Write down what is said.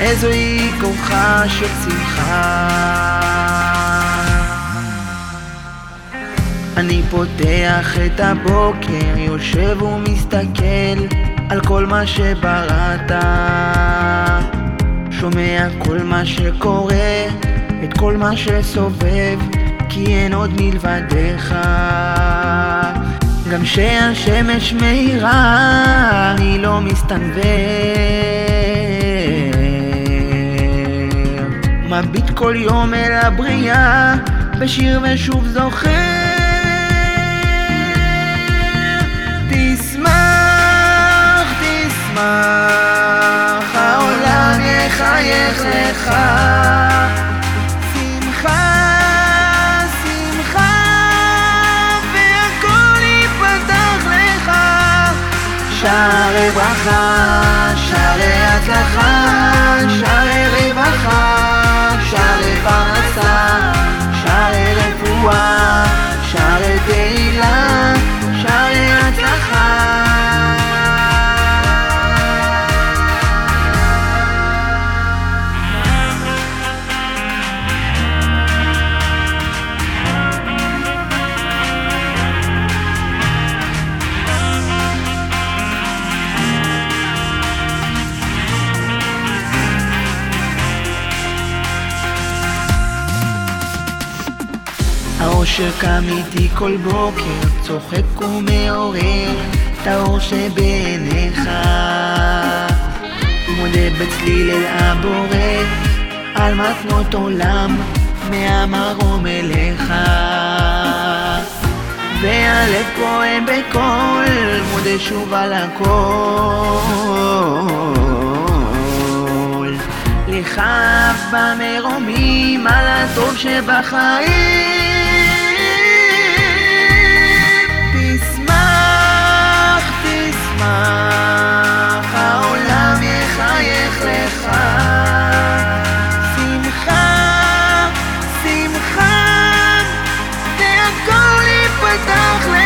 וזוהי כוחה של שמחה. אני פותח את הבוקר, יושב ומסתכל על כל מה שבראת. שומע כל מה שקורה, את כל מה שסובב, כי אין עוד מלבדך. גם שהשמש מאירה, אני לא מסתנוור. מביט כל יום אל הבריאה, בשיר ושוב זוכר. תשמח, תשמח, העולם יחייך לך. שערי ברכה, שערי האושר קם איתי כל בוקר, צוחק ומעורר את האור שבעיניך. מודה בצליל אל הבורא, על מתנות עולם, מהמרום אליך. והלב פועם בקול, מודה שוב על הכל. לך במרומים על הטוב שבחיים dag